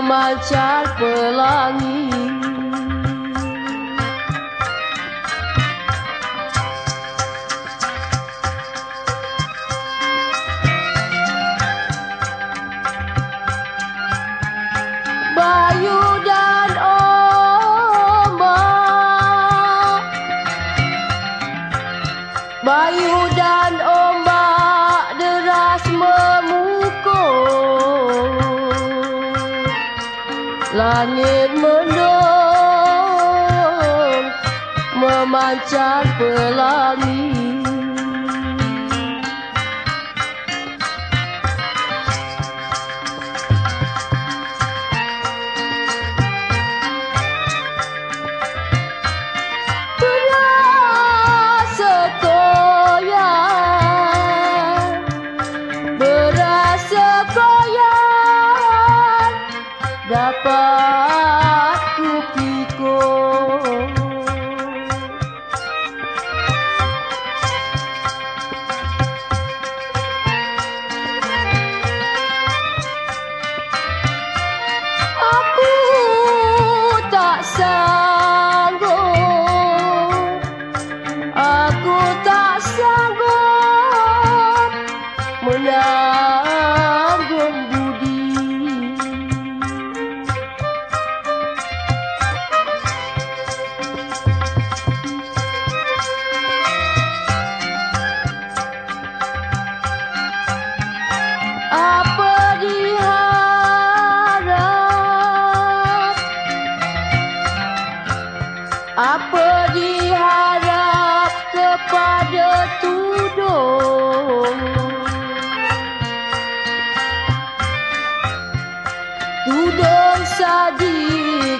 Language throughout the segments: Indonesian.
memancar pelangi. Bayu dan ombak Bayu dan Langit mendung memancar pelangi Dapat ku pikul Aku tak sanggup. Aku tak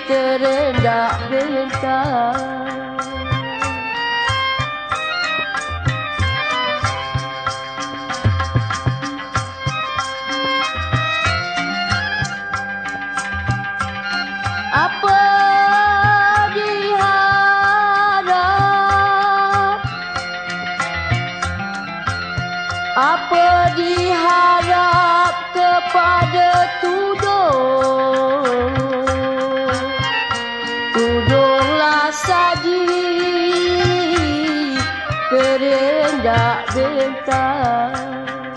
terendak bentang Apa diharap kepada tudung tak gentar